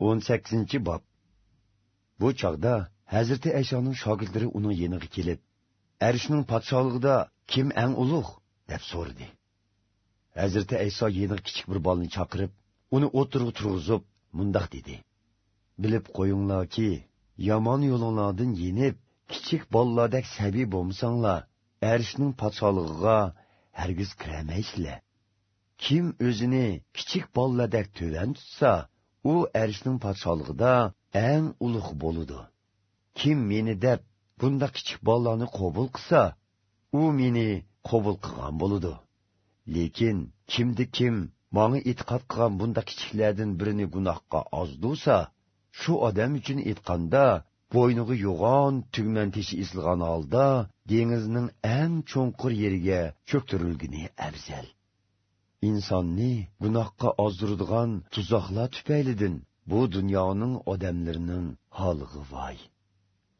18-ci bab Bu çağda Həzreti Əşanın şagirdləri onun yeniği kelib, Ərşinin patşalığında kim ən uluq? dəb sordu. Həzreti Əysa yeniğ kiçik bir balını çaqırıb, onu oturuq turğuzub, mundaq dedi. Bilib qoyunlar ki, yaman yolunlardan yenib, kiçik balladək səbi bomsanlar, Ərşinin patşalığına hərgiz kirəməklə. Kim özünü kiçik balladək tövən tutsa, u arishning podsholig'ida eng ulug' bo'ludi kim meni deb bunda kichik bolalarni qabul qilsa u meni qabul qilgan bo'ludi lekin kimdi kim manga e'tiqod qilgan bunda kichiklardan birini gunohga ozdursa shu odam uchun aytganda bo'yniga yo'g'on tugman teshi isilgan holda dengizning eng cho'nqur yeriga cho'ktirilgini afzal. Insonni gunohga ozdiradigan tuzoqlar tufaylidin. Bu dunyoning odamlarining holigi voy.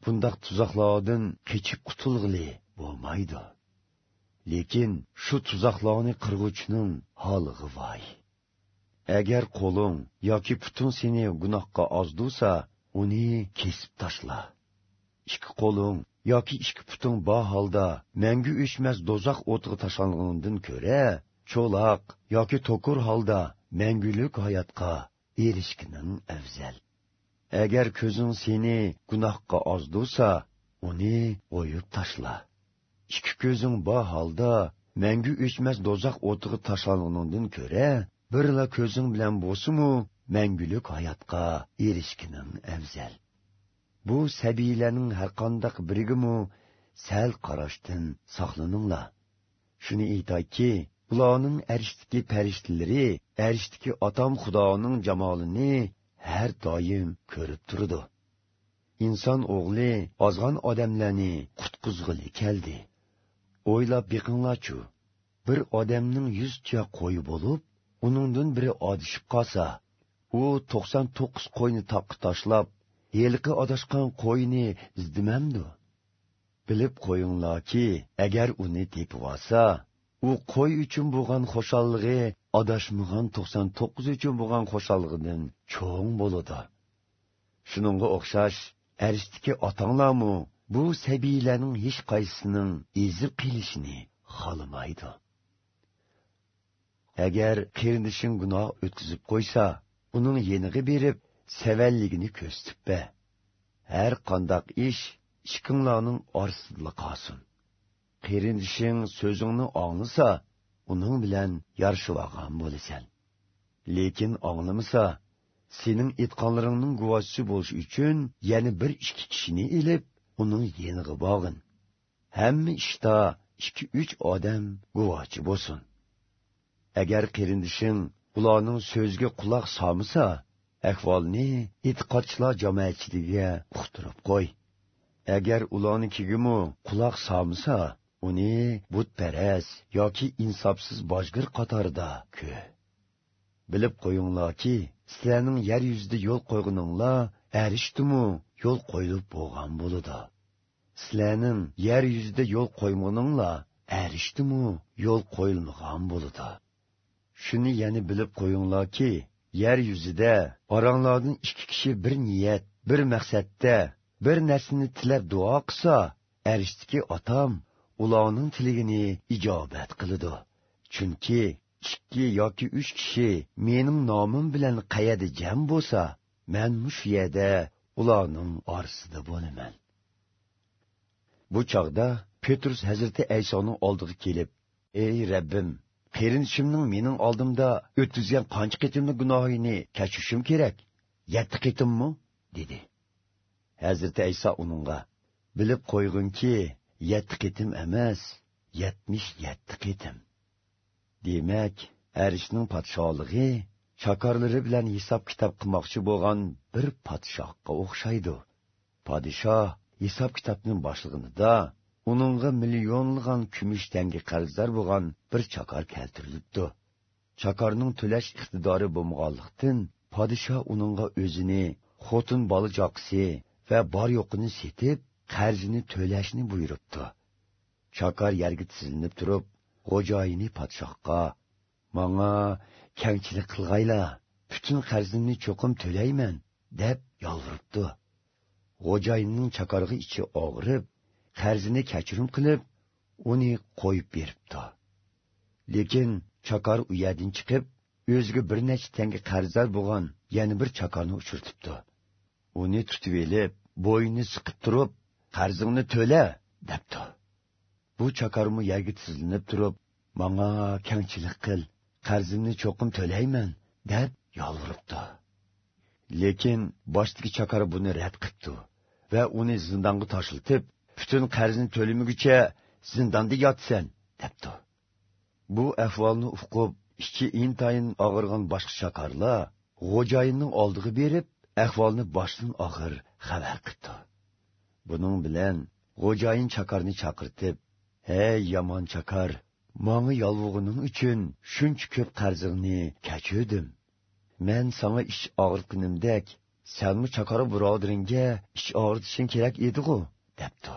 Bundoq tuzoqlardan kechib qutulg'ili bo'lmaydi. Lekin shu tuzoqlarni qirg'uvchining holigi voy. Agar qo'ling yoki puting seni gunohga ozdursa uni kesib tashla. Ikki qo'ling yoki ikki puting bor holda mangu o'chmas do'zax o'tiga tashlangandan ko'ra cho'loq yoki to'kur holda mangulik hayotga erishkining afzal. Agar ko'zing seni gunohga ozdursa uni o'yib tashla. Ikki ko'zing bor holda mangu o'chmas do'zax o'tiga tashlangandan ko'ra birla ko'zing bilan bo'lsimu mangulik hayotga erishkining afzal. Bu sabiylarning har qandaq birigimu sal qarashdan saqlaninglar. Shuni aytayki ularning arishdiki farishtalari arishdiki otam xudoning jamolini har doim ko'rib turdi. Inson o'g'li ozg'on odamlarni qutqizg'ili keldi. O'ylab biqinglarchu bir odamning yuzcha qo'yi bo'lib uningdan biri odishib qolsa u to'qson to'qqiz qo'yni toqqa tashlab yelqi adashgan qo'yni izdimamdi? Bilib qo'yinglarki agar uni tepib olsa u qo'y uchun bo'lgan xo'shallig'i adashmagan to'qson to'qqiz uchun bo'lgan xo'shalligidan cho'ng bo'ladi. Shuningga o'xshash arishdiki otanglarmu bu sabiylarning hech qaysisining ezib qilishini xohlamaydi. Agar qerindishing gunoh o'tkazib qo'ysa uning yenig'i berib savalligini ko'rsatibba har qandoq ish ishkinglarning orasida qolsin. Qerindishing so'zingni anglasa uning bilan yarashib bo'lasan. Lekin anglamasa sening aytganlaringning guvochisi bo'lish uchun yana bir ikki kishini ilib uning yenig'i bog'in. Hamma ishda ikki uch odam guvohchi bo'lsin. Agar qerindishing ularning so'ziga quloq solmasa ahvolni e'tiqodchilar jamoatchiligiga uqtirib qo'y. Agar ularnikigimu quloq solmasa uni butparast yoki insofsiz bojgir qatorida ku. Bilib qo'yinglarki sizlarning yer yuzida yo'l qo'yguninglar erishdimu yo'l qo'yilib bo'lgan bo'ludi sizlarning yer yuzida yo'l qo'ymaguninglar erishdimu yo'l qo'yilmagan bo'ludi shuni yana bilib qo'yinglarki yer yuzida oranglardan ikki kishi bir niyat bir maqsadda bir narsani tilab duo qilsa arishdiki otam ularning tiligini ijobat qiladi. Chunki ikki yoki uch kishi mening nomim bilan qayada jam bo'lsa man mush yerda ularning orasida bo'laman. Bu chog'da petrus hazrati aysoning oldiga kelib ey rabbim qerinishimning mening oldimda o'tkazgan qancha qitimli gunohini kechirishim kerak? Yetti qitimmi? dedi. Hazrati ayso uningga bilib qo'yginki yetti qitim emas yetmish yetti qitim demak arishning podsholig'i shakarlari bilan hisob kitob qilmoqchi bo'lgan bir podshohga o'xshaydi. Podshoh hisob kitobning boshlig'ida uningga millionlagan kumush tanga qarzlar bo'lgan bir chakar keltirilibdi. Chakarning to'lash iqtidori bo'lmaganlikdan podshoh uningga o'zini xotin bola joqisi va bor yo'qini setib qarzini to'lashni buyuribdi. Chakar yerga tizilinib turib xo'joyini podshohga manga kamchilik qilg'ayla butun qarzimni cho'qim to'layman deb yolvuribdi xo'jayinning chaqarg'i ichi og'rib qarzini kechirim qilib uni qo'yib beribdi. Lekin chokor u yerdan chiqib o'ziga bir necha tanga qarzdor bo'lgan yana bir chokorni uchirtibdi. Uni tutib elib bo'yni siqib turib qarzingni to'la debdi bu chaqarmi yerga sizlanib turib manga kangchilik qil qarzimni cho'qim to'layman deb yolvuribdi lekin boshdagi chakar buni rad qilibdi va uni zindonga toshiltib butun qarzni to'lamaguncha zindonda yotsan debdi bu ahvolni uqib ichi intayin og'irgan boshqa chakarlar xo'jayinning oldiga berib ahvolni boshdan og'ir xabar qildi. Bunun bilan xo'jayin chakarni chaqirtib hey yomon chakar manga yolvug'ining uchun shuncha ko'p qarzingni kechirdim men senga ish og'ritganimdek sanmi chaqara birodaringga ish og'ritishing kerak edi-ku, debdi.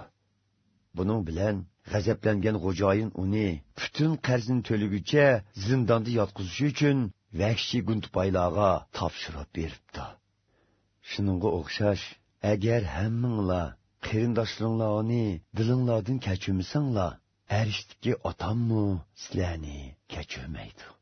Buning bilan g'azablangan xo'jayin uni butun qarzini to'ligicha zindonda yotqizish uchun vahshiy guntupaylarga topshirib beribdi. Shuningga o'xshash agar hammanglar qərindəşlərinlə onu dilinlərdən keçirmisənlər, ərişdiki atammı sizləni keçirməydi.